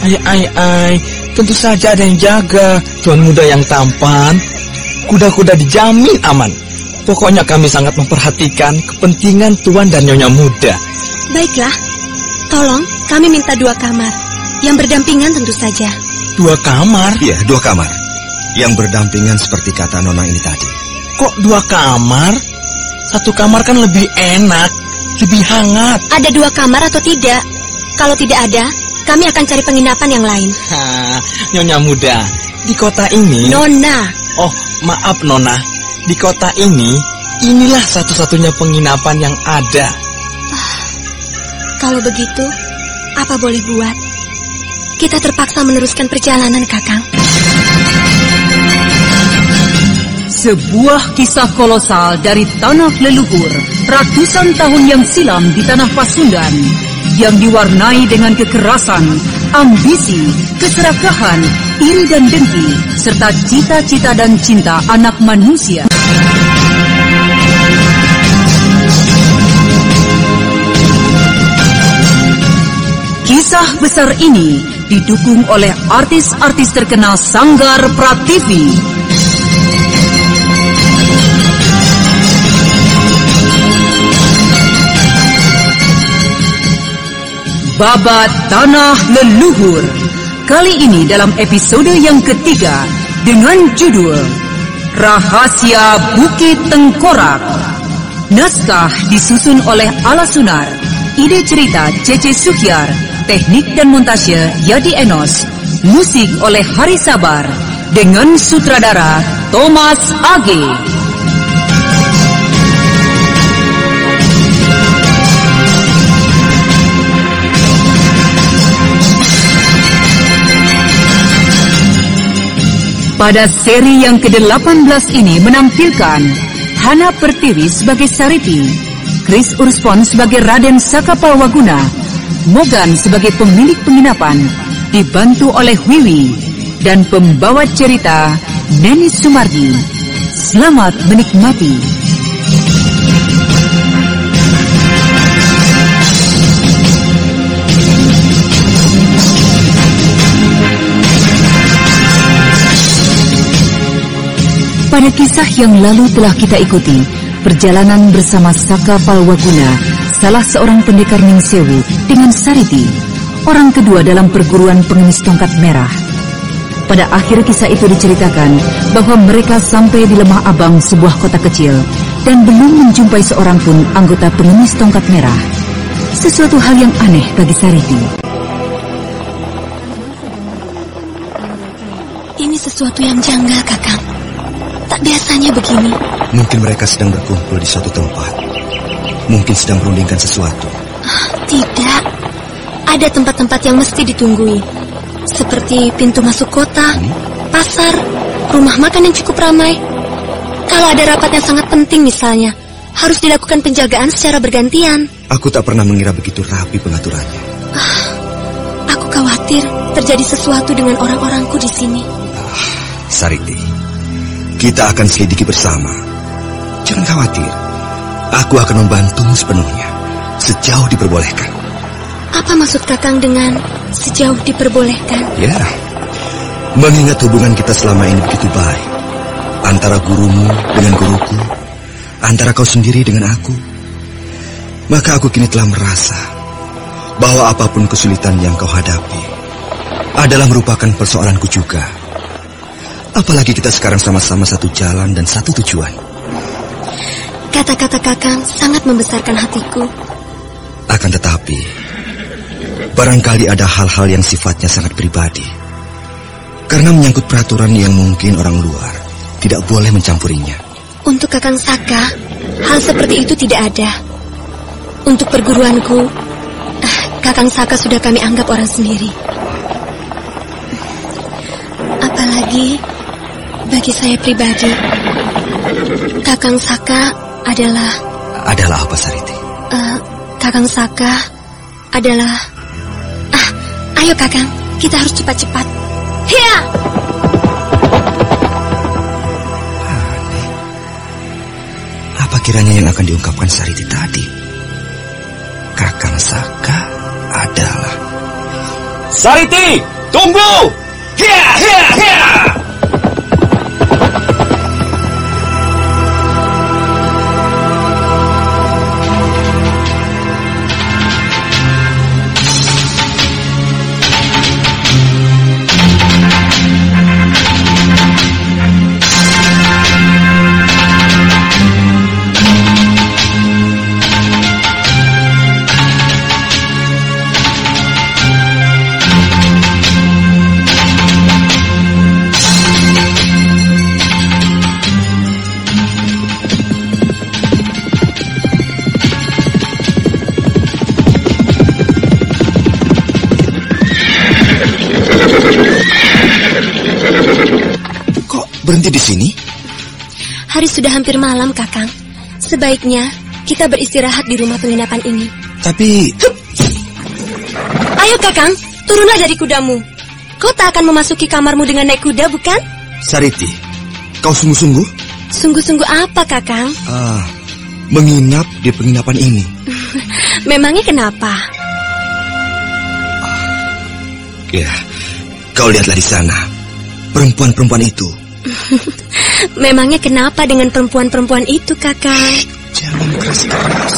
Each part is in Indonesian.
Ai ai ai, tentu saja ada yang jaga. Tuan muda yang tampan, kuda-kuda dijamin aman. Pokoknya kami sangat memperhatikan kepentingan tuan dan nyonya muda. Baiklah, tolong kami minta dua kamar. Yang berdampingan tentu saja. Dua kamar? Iya, dua kamar. Yang berdampingan seperti kata Nona ini tadi. Kok dua kamar? Satu kamar kan lebih enak, lebih hangat. Ada dua kamar atau tidak? Kalau tidak ada, kami akan cari penginapan yang lain. Ha, nyonya muda, di kota ini... Nona, Oh, maaf Nona. Di kota ini, inilah satu-satunya penginapan yang ada. kalau begitu, apa boleh buat? Kita terpaksa meneruskan perjalanan, Kakang. Sebuah kisah kolosal dari tanah leluhur ratusan tahun yang silam di tanah Pasundan yang diwarnai dengan kekerasan, ambisi, keserakahan, iri dan dengki, serta cita-cita dan cinta anak manusia. Kisah besar ini didukung oleh artis-artis terkenal Sanggar Prativi. Babat Tanah Leluhur. Kali ini dalam episode yang ketiga dengan judul Rahasia Bukit Tengkorak. Naskah disusun oleh Ala Sunar. Ide cerita Cece Sukyar. Teknik dan montase Yadi Enos. Musik oleh Hari Sabar. Dengan sutradara Thomas Age. Pada seri yang ke-18 ini menampilkan Hana Pertiwi sebagai Sariti, Chris Urspon sebagai Raden Sakapalwaguna, Mogan sebagai pemilik penginapan, dibantu oleh Wiwi, dan pembawa cerita Neni Sumardi. Selamat menikmati. Pada kisah yang lalu telah kita ikuti perjalanan bersama Saka Palwaguna, salah seorang pendekar Ningsewu dengan Sariti, orang kedua dalam perguruan pengemis tongkat merah. Pada akhir kisah itu diceritakan bahwa mereka sampai di Lemah Abang sebuah kota kecil dan belum menjumpai seorang pun anggota pengemis tongkat merah. Sesuatu hal yang aneh bagi Sariti. Ini sesuatu yang janggal, Kakang. Biasanya begini. Mungkin mereka sedang berkumpul di suatu tempat. Mungkin sedang merundingkan sesuatu. Tidak. Ada tempat-tempat yang mesti ditunggui. Seperti pintu masuk kota, pasar, rumah makan yang cukup ramai. Kalau ada rapat yang sangat penting misalnya, harus dilakukan penjagaan secara bergantian. Aku tak pernah mengira begitu rapi pengaturannya. Aku khawatir terjadi sesuatu dengan orang-orangku di sini. Sariti, kita akan selidiki bersama. Jangan khawatir. Aku akan membantumu sepenuhnya. Sejauh diperbolehkan. Apa maksud Kakang dengan sejauh diperbolehkan? Ya, mengingat hubungan kita selama ini begitu baik. Antara gurumu dengan guruku. Antara kau sendiri dengan aku. Maka aku kini telah merasa bahwa apa pun kesulitan yang kau hadapi adalah merupakan persoalanku juga. Apalagi kita sekarang sama-sama satu jalan dan satu tujuan. Kata-kata Kakang sangat membesarkan hatiku. Akan tetapi, barangkali ada hal-hal yang sifatnya sangat pribadi. Karena menyangkut peraturan yang mungkin orang luar tidak boleh mencampurinya. Untuk Kakang Saka, hal seperti itu tidak ada. Untuk perguruanku, ah, Kakang Saka sudah kami anggap orang sendiri. Apalagi bagi saya pribadi, Kakang Saka adalah Adalah apa Sariti? eh, Kakang Saka adalah ah ayo Kakang kita harus cepat-cepat. Hiya! Apa kiranya yang akan diungkapkan Sariti tadi? Kakang Saka adalah Sariti, tunggu! Hia, hia, hia! Berhenti di sini? Hari sudah hampir malam Kakang. Sebaiknya kita beristirahat di rumah penginapan ini. Tapi Ayo Kakang, turunlah dari kudamu. Kau tak akan memasuki kamarmu dengan naik kuda, bukan? Sariti, kau sungguh-sungguh Sungguh-sungguh apa, Kakang? ah, menginap di penginapan ini? Memangnya kenapa? Ya, kau lihatlah di sana. Perempuan-perempuan itu. Memangnya kenapa dengan perempuan-perempuan itu, Kakang? Jangan keras-keras.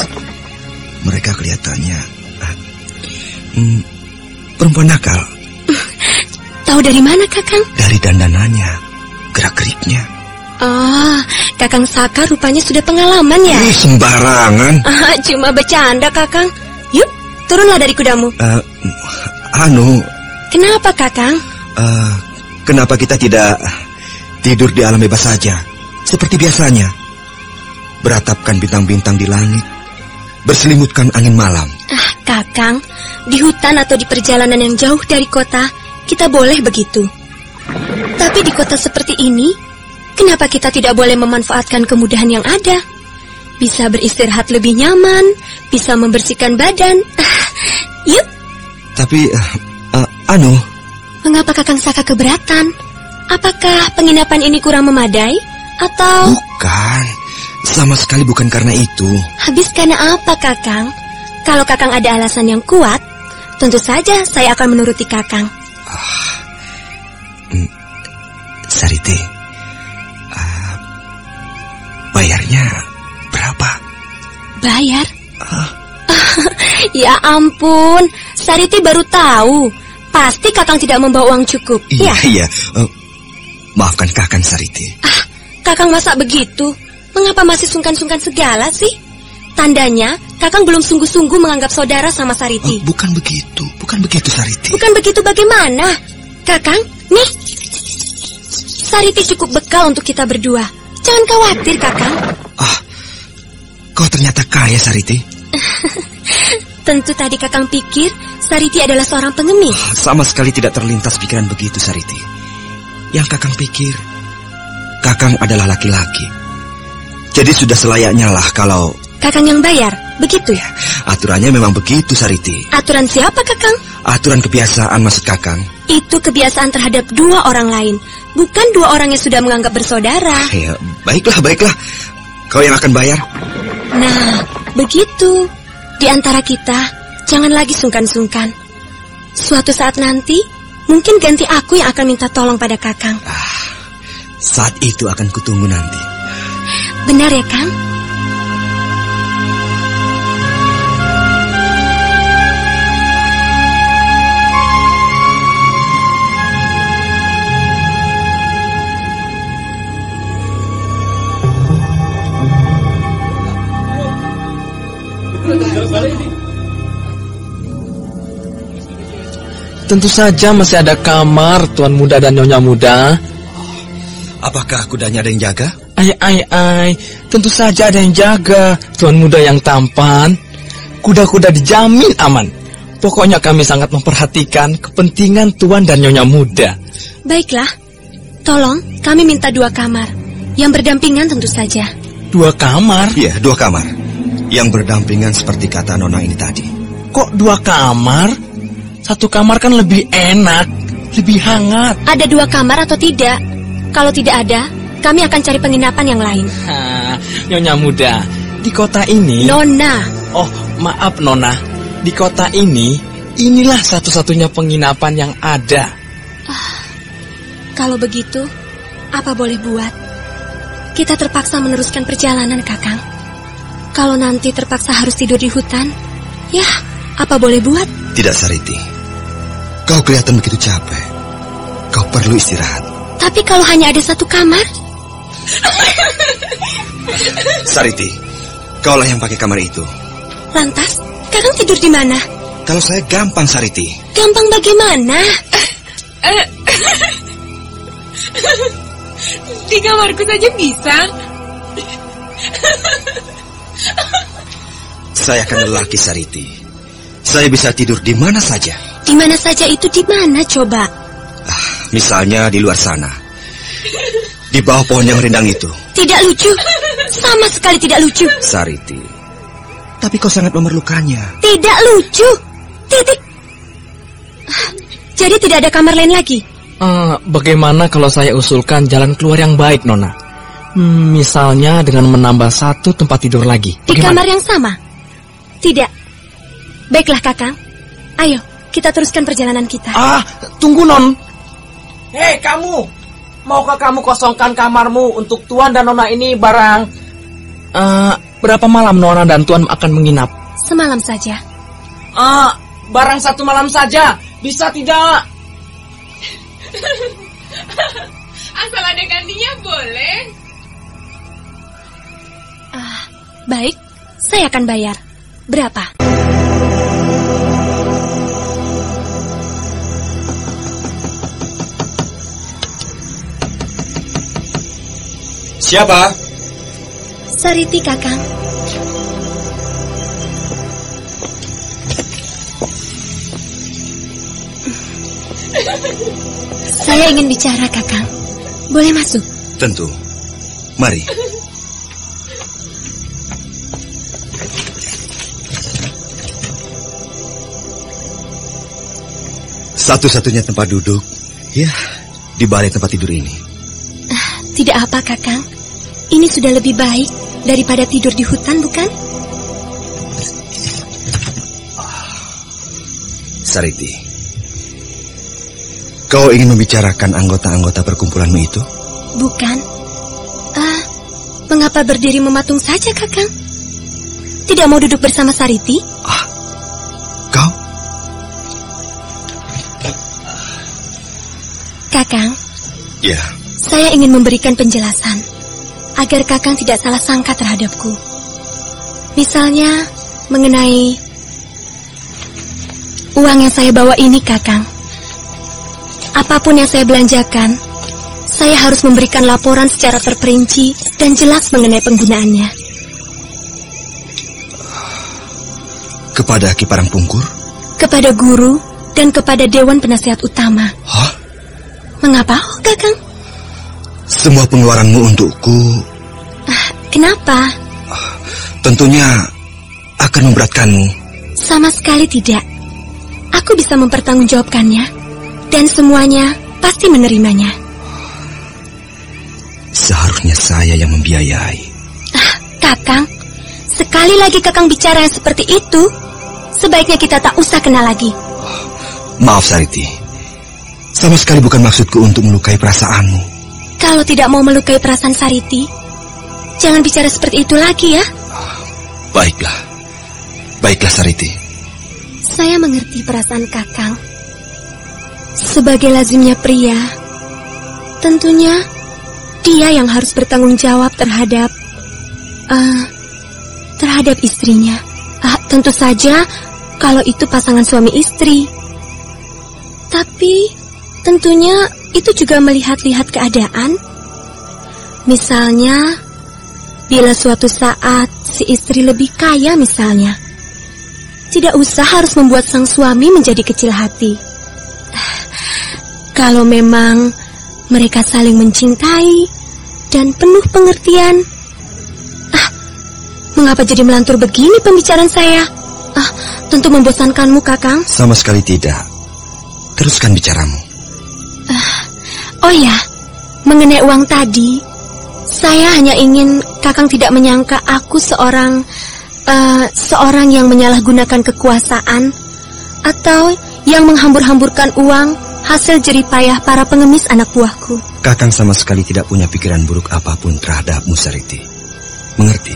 Mereka kelihatannya ah, hmm, perempuan nakal Tahu dari mana, Kakang? dari dandanannya, gerak-geriknya. Oh, Kakang Saka rupanya sudah pengalaman ya? Eh, sembarangan. Ah, cuma bercanda, Kakang. Yuk, turunlah dari kudamu. Eh, anu, Kenapa, Kakang? eh, kenapa kita tidak tidur di alam bebas saja, seperti biasanya? Beratapkan bintang-bintang di langit, berselimutkan angin malam. Ah, Kakang, di hutan atau di perjalanan yang jauh dari kota, kita boleh begitu. Tapi di kota seperti ini, kenapa kita tidak boleh memanfaatkan kemudahan yang ada? Bisa beristirahat lebih nyaman, bisa membersihkan badan. Ah, yuk, Tapi, eh, eh, anu, mengapa Kakang Saka keberatan? Apakah penginapan ini kurang memadai? Atau bukan, sama sekali bukan karena itu. habis karena apa, Kakang? Kalau Kakang ada alasan yang kuat, tentu saja saya akan menuruti Kakang. Sariti, ah, bayarnya berapa? Bayar? ya ampun, Sariti baru tahu. Pasti Kakang tidak membawa uang cukup. Iya, Ya, iya. Eh, maafkan Kakang Sariti. Kakang masa begitu? Mengapa masih sungkan-sungkan segala sih? Tandanya, Kakang belum sungguh-sungguh menganggap saudara sama Oh, Sariti. bukan begitu, bukan begitu Sariti. Bukan begitu bagaimana? Kakang, nih. Sariti cukup bekal untuk kita berdua. Jangan khawatir, Kakang. Ah, kau ternyata kaya Sariti. Tentu tadi Kakang pikir Sariti adalah seorang pengemis. Sama sekali tidak terlintas pikiran begitu Sariti. Yang Kakang pikir, Kakang adalah laki-laki. Jadi sudah selayaknya lah kalau Kakang yang bayar, begitu ya? aturannya memang begitu Sariti. Aturan siapa, Kakang? Aturan kebiasaan maksud Kakang. Itu kebiasaan terhadap dua orang lain, bukan dua orang yang sudah menganggap bersaudara. Ya, baiklah, baiklah. Kau yang akan bayar. Nah, begitu. Di antara kita, jangan lagi sungkan-sungkan. Suatu saat nanti, mungkin ganti aku yang akan minta tolong pada Kakang. Saat itu akan kutunggu nanti. Benar ya, Kang? Tentu saja masih ada kamar Tuan Muda dan Nyonya Muda. Apakah kudanya ada yang jaga? Ai, ai, ai, tentu saja ada yang jaga, tuan muda yang tampan. Kuda-kuda dijamin aman. Pokoknya kami sangat memperhatikan kepentingan tuan dan nyonya muda. Baiklah, tolong kami minta dua kamar. Yang berdampingan tentu saja. Dua kamar? Iya, dua kamar. Yang berdampingan seperti kata Nona ini tadi. Kok dua kamar? Satu kamar kan lebih enak, lebih hangat. Ada dua kamar atau tidak? Kalau tidak ada, kami akan cari penginapan yang lain. Hah, nyonya muda, di kota ini... Nona, Oh, maaf Nona. Di kota ini, inilah satu-satunya penginapan yang ada. kalau begitu, apa boleh buat? Kita terpaksa meneruskan perjalanan, Kakang. Kalau nanti terpaksa harus tidur di hutan, ya, apa boleh buat? Tidak, Sariti. Kau kelihatan begitu capek. Kau perlu istirahat. Tapi kalau hanya ada satu kamar, Sariti, kaulah yang pakai kamar itu. lantas Kakang tidur di mana? Kalau saya gampang, Sariti. Gampang bagaimana? Di kamarku saja bisa. Saya akan lelaki, Sariti. Saya bisa tidur di mana saja. Di mana saja itu di mana coba? Misalnya di luar sana. Di bawah pohon yang rindang itu. Tidak lucu. Sama sekali tidak lucu. Sariti. Tapi kau sangat memerlukannya. Tidak lucu. Titik. Jadi tidak ada kamar lain lagi. Eh, bagaimana kalau saya usulkan jalan keluar yang baik, Nona? Hmm, misalnya dengan menambah satu tempat tidur lagi. Di Bagaimana? kamar yang sama? Tidak. Baiklah, Kakang. Ayo, kita teruskan perjalanan kita. Ah, tunggu Non. Hei kamu, maukah kamu kosongkan kamarmu untuk Tuan dan Nona ini barang? Eh, berapa malam Nona dan Tuan akan menginap? Semalam saja. Ah, barang satu malam saja, bisa tidak? Asal ada gantinya boleh. Ah, baik. Saya akan bayar. Berapa? Siapa? Sariti, Kakang. Saya ingin bicara, Kakang. Boleh masuk? Tentu. Mari. Satu-satunya tempat duduk, ya, di balai tempat tidur ini. Tidak apa, Kakang. Ini sudah lebih baik daripada tidur di hutan, bukan? Sariti, kau ingin membicarakan anggota-anggota perkumpulanmu itu? Bukan. Ah, mengapa berdiri mematung saja, Kakang? Tidak mau duduk bersama Sariti? Kau? Kakang, Ya, saya ingin memberikan penjelasan agar Kakang tidak salah sangka terhadapku. Misalnya mengenai uang yang saya bawa ini, Kakang. Apa pun yang saya belanjakan, saya harus memberikan laporan secara terperinci dan jelas mengenai penggunaannya. kepada Kiparang Pungkur? Kepada guru dan kepada Dewan Penasihat Utama. Hah? Mengapa, oh, Kakang? Semua pengeluaranmu untukku Kenapa? tentunya akan memberatkanmu. Sama sekali tidak. Aku bisa mempertanggungjawabkannya. Dan semuanya pasti menerimanya. Seharusnya saya yang membiayai. Kakang, sekali lagi Kakang bicara yang seperti itu, sebaiknya kita tak usah kenal lagi. Maaf Sariti. Sama sekali bukan maksudku untuk melukai perasaanmu. Kalau tidak mau melukai perasaan Sariti, jangan bicara seperti itu lagi ya. Baiklah. Baiklah Sariti. Saya mengerti perasaan Kakang. Sebagai lazimnya pria, tentunya dia yang harus bertanggung jawab terhadap eh, terhadap istrinya. Ah, tentu saja kalau itu pasangan suami istri. Tapi tentunya itu juga melihat-lihat keadaan. Misalnya, bila suatu saat si istri lebih kaya misalnya, tidak usah harus membuat sang suami menjadi kecil hati. Kalau memang mereka saling mencintai dan penuh pengertian. Ah, mengapa jadi melantur begini pembicaraan saya? Ah, tentu membosankanmu, Kakang. Sama sekali tidak. Teruskan bicaramu. Oh ya, mengenai uang tadi, saya hanya ingin Kakang tidak menyangka aku seorang eh, seorang yang menyalahgunakan kekuasaan atau yang menghambur-hamburkan uang hasil jeripayah para pengemis anak buahku. Kakang sama sekali tidak punya pikiran buruk apa pun terhadapmu, Sariti. Mengerti?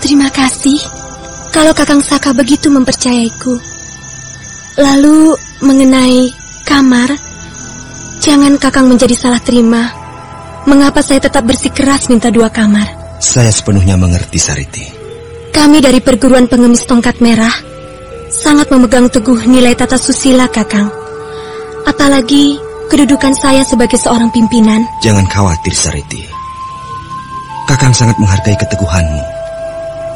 Terima kasih kalau Kakang Saka begitu mempercayaiku. Lalu mengenai kamar, jangan Kakang menjadi salah terima. Mengapa saya tetap bersikeras minta dua kamar? Saya sepenuhnya mengerti, Sariti. Kami dari perguruan pengemis tongkat merah sangat memegang teguh nilai tata susila, Kakang. Apalagi kedudukan saya sebagai seorang pimpinan. Jangan khawatir, Sariti. Kakang sangat menghargai keteguhanmu.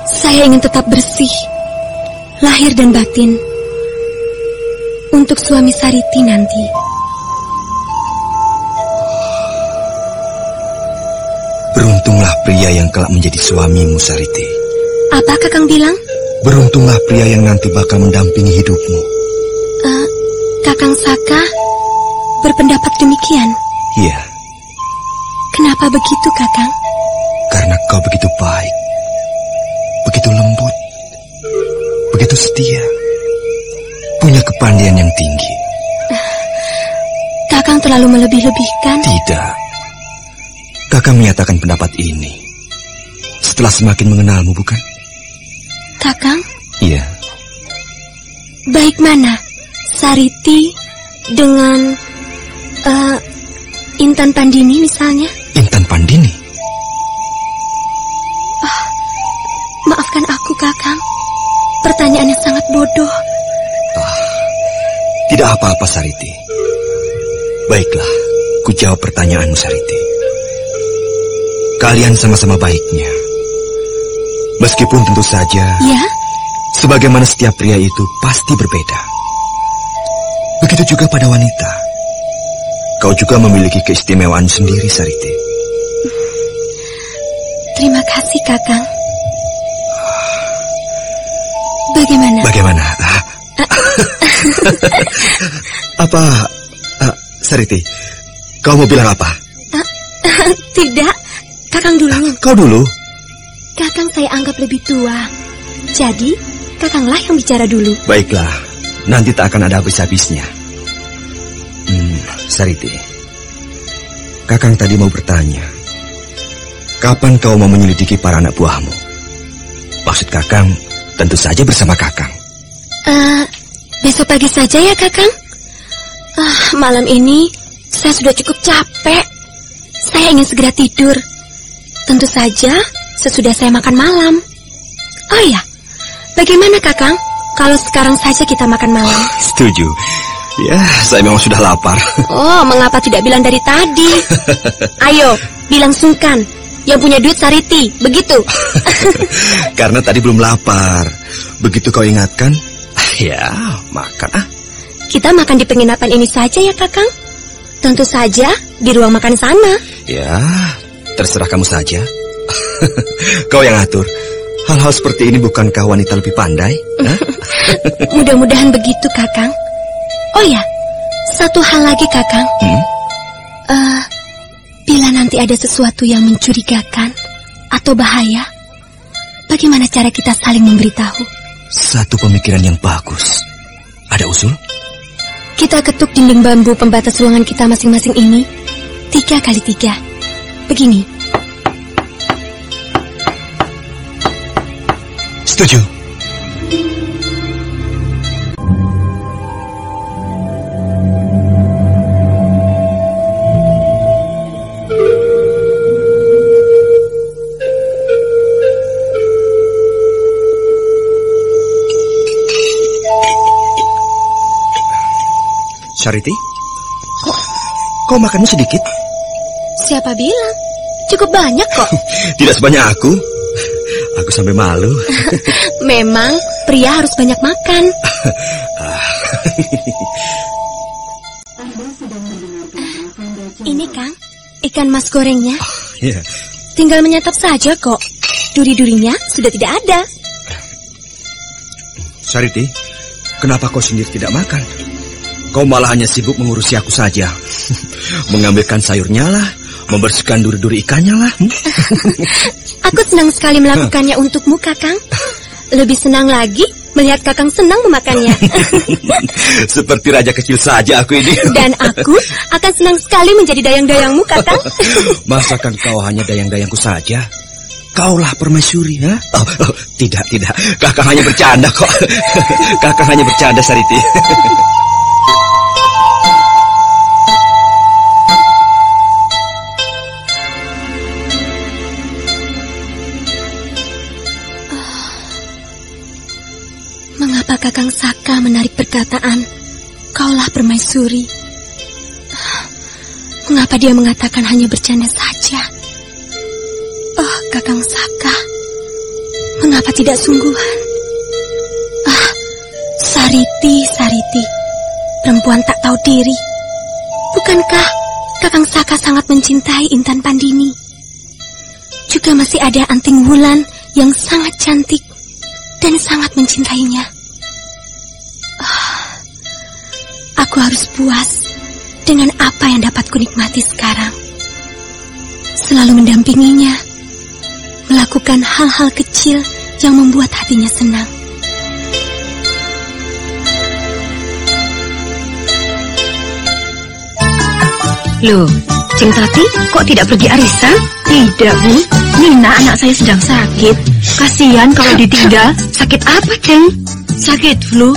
Saya ingin tetap bersih, lahir dan batin, untuk suami Sariti nanti. Beruntunglah pria yang kelak menjadi suamimu, Sariti. Apa Kakang bilang? Beruntunglah pria yang nanti bakal mendampingi hidupmu. Eh, Kakang Saka berpendapat demikian. Iya, Kenapa begitu, Kakang? karena kau begitu baik, begitu lembut, begitu setia, punya kepandaian yang tinggi. Kakang terlalu melebih-lebihkan. Tidak. Kakak menyatakan pendapat ini setelah semakin mengenalmu, bukan? Kakang, Iya. baik mana? Sariti dengan eh, Intan Pandini misalnya? Intan Pandini. Maafkan aku, Kakang. Pertanyaannya sangat bodoh. Tidak apa-apa, Sariti. Baiklah, ku jawab pertanyaanmu, Sariti. Kalian sama-sama baiknya. Meskipun tentu saja, Ya, sebagaimana setiap pria itu pasti berbeda. Begitu juga pada wanita. Kau juga memiliki keistimewaan sendiri, Sariti. terima kasih, Kakang. Bagaimana? Bagaimana? Apa? ah, Sariti, kau mau bilang apa? Tidak, Kakang dulu. Kau dulu. Kakang saya anggap lebih tua. Jadi, Kakanglah yang bicara dulu. Baiklah, nanti tak akan ada habis-habisnya. Hmm, Sariti. Kakang tadi mau bertanya. Kapan kau mau menyelidiki para anak buahmu? Maksud Kakang, tentu saja bersama Kakang. Eh, besok pagi saja ya, Kakang. Ah, malam ini saya sudah cukup capek. Saya ingin segera tidur. Tentu saja sesudah saya makan malam. Oh iya, bagaimana Kakang kalau sekarang saja kita makan malam? Setuju. Ya, saya memang sudah lapar. Oh, mengapa tidak bilang dari tadi? Ayo, bilang sungkan. Yang punya duit Sariti, begitu. Karena tadi belum lapar. Begitu kau ingatkan, ya, makan ah. Kita makan di penginapan ini saja ya, Kakang. Tentu saja di ruang makan sana. Ya, terserah kamu saja. kau yang atur. Hal-hal seperti ini bukankah wanita lebih pandai? Mudah-mudahan begitu, Kakang. Oh ya, satu hal lagi, Kakang. Hmm? Eh, bila nanti ada sesuatu yang mencurigakan atau bahaya, bagaimana cara kita saling memberitahu? Satu pemikiran yang bagus. Ada usul? Kita ketuk dinding bambu pembatas ruangan kita masing-masing ini tiga kali tiga. Begini. Setuju. Syariti? Kok kau makannya sedikit? Siapa bilang? cukup banyak kok. Tidak sebanyak aku. Aku sampai malu. Memang pria harus banyak makan. Ini Kang, ikan mas gorengnya. Ya, Tinggal menyantap saja kok. Duri-durinya sudah tidak ada. Sariti, kenapa kau sendiri tidak makan? Kau malah hanya sibuk mengurusi aku saja. Mengambilkan sayurnya lah, membersihkan duri-duri ikannya lah. Hmm? Aku senang sekali melakukannya untukmu, Kakang. Lebih senang lagi melihat Kakang senang memakannya. Seperti raja kecil saja aku ini. Dan aku akan senang sekali menjadi dayang-dayangmu, Kakang. Masakan kau hanya dayang-dayangku saja? Kaulah permaisuri, ha? Oh, oh, tidak, tidak. Kakak hanya bercanda kok. Kakak hanya bercanda, Sariti. Menarik perkataan, kaulah permaisuri? Mengapa dia mengatakan hanya bercanda saja? Oh, Kakang Saka, mengapa tidak sungguhan? Ah, Sariti, Sariti, perempuan tak tahu diri. Bukankah Kakang Saka sangat mencintai Intan Pandini? Juga masih ada anting wulan yang sangat cantik dan sangat mencintainya. Aku harus puas dengan apa yang dapat kunikmati sekarang. Selalu mendampinginya, melakukan hal-hal kecil yang membuat hatinya senang. Loh, Ceng Tati kok tidak pergi arisan? Tidak, Bu. Nina anak saya sedang sakit. Kasihan kalau ditinggal. Sakit apa, Ceng? Sakit flu,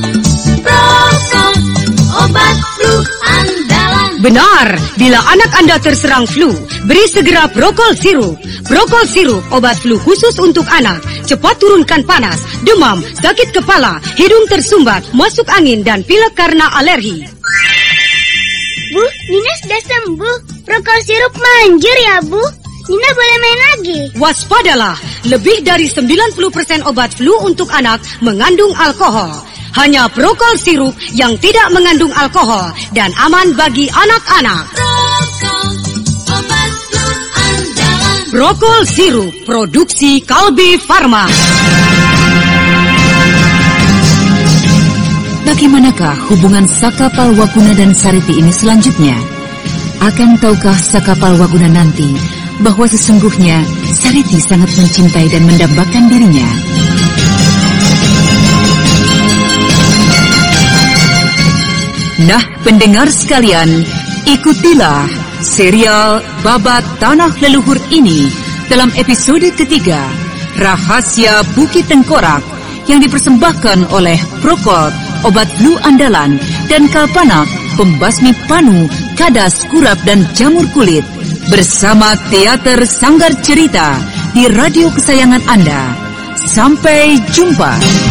Benar, bila anak Anda terserang flu, beri segera Prokol Sirup. Prokol Sirup, obat flu khusus untuk anak. Cepat turunkan panas, demam, sakit kepala, hidung tersumbat, masuk angin, dan pilek karena alergi. Bu, Nina sudah sembuh. Prokol sirup manjur ya, Bu. Nina boleh main lagi. Waspadalah, lebih dari 90% obat flu untuk anak mengandung alkohol. Hanya Prokol Sirup yang tidak mengandung alkohol dan aman bagi anak-anak. Prokol Sirup, produksi Kalbi Farma. Bagaimanakah hubungan Saka Palwaguna dan Sariti ini selanjutnya? Akan tahukah Saka Palwaguna nanti bahwa sesungguhnya Sariti sangat mencintai dan mendambakan dirinya? Nah, pendengar sekalian, ikutilah serial Babat Tanah Leluhur ini dalam episode ketiga, Rahasia Bukit Tengkorak yang dipersembahkan oleh Prokot, obat flu andalan, dan Kalpanak, pembasmi panu, kadas, kurap, dan jamur kulit. Bersama Teater Sanggar Cerita di radio kesayangan Anda. Sampai jumpa.